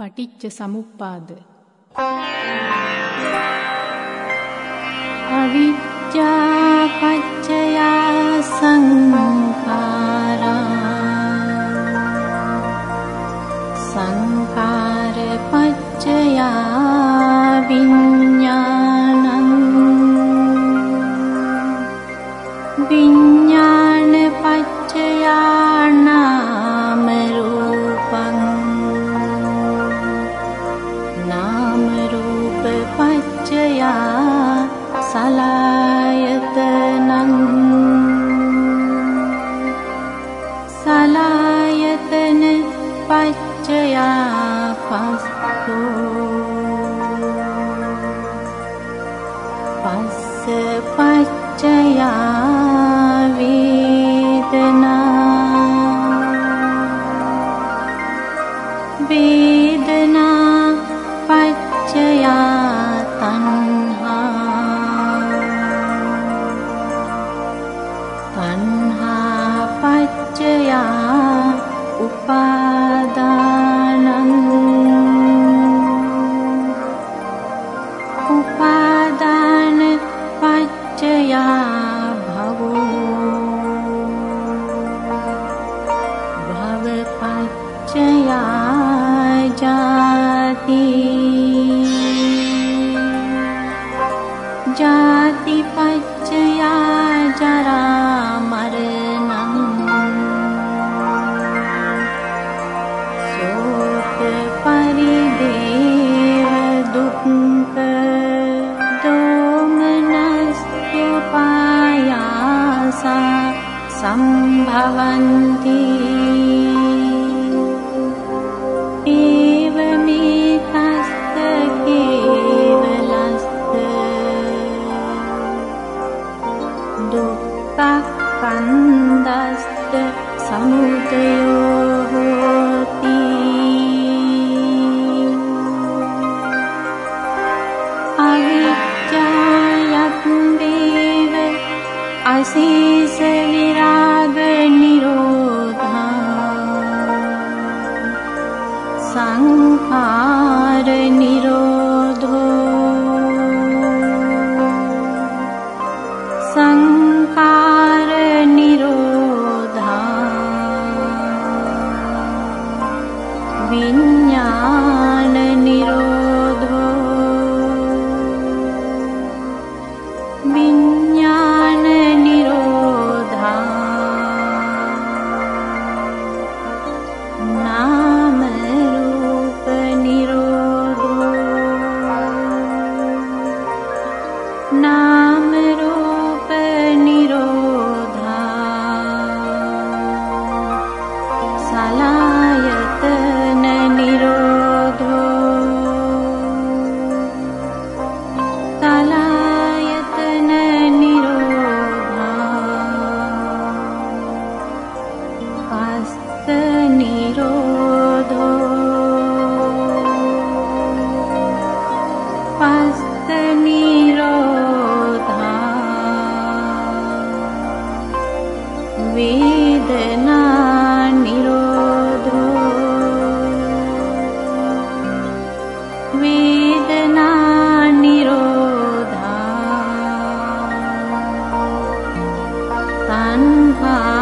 පටිච්ච සමුප්පාද. අවිජ්ජා පච්චයා සංඝෝ नामरूपपच्चया सलायतनम् सलायतन पच्चया पस्तो। पस् पच्चया जातिपच्चया जरा दुःखकन्दस्त समुदयो होति अविद्यायत्देव अशेषविरागनिरोधा सङ्कारनिरोधो हस्तनिरोधा वेदनानिरोधो वेदनानिरोधा तन्हानिरोधो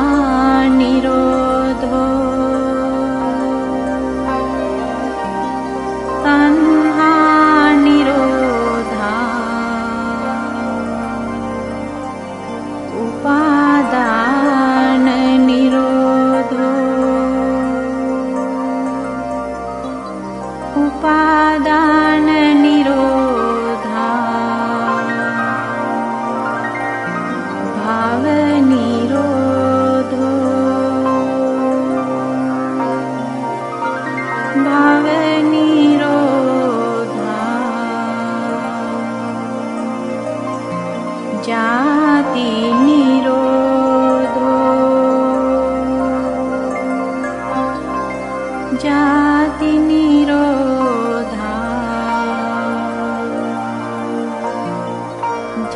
उपादाननिरोधा भावनिरोधो। भावनिरोधा जातिनिरोधो जातिनिरोधा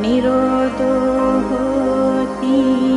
निरोधो होति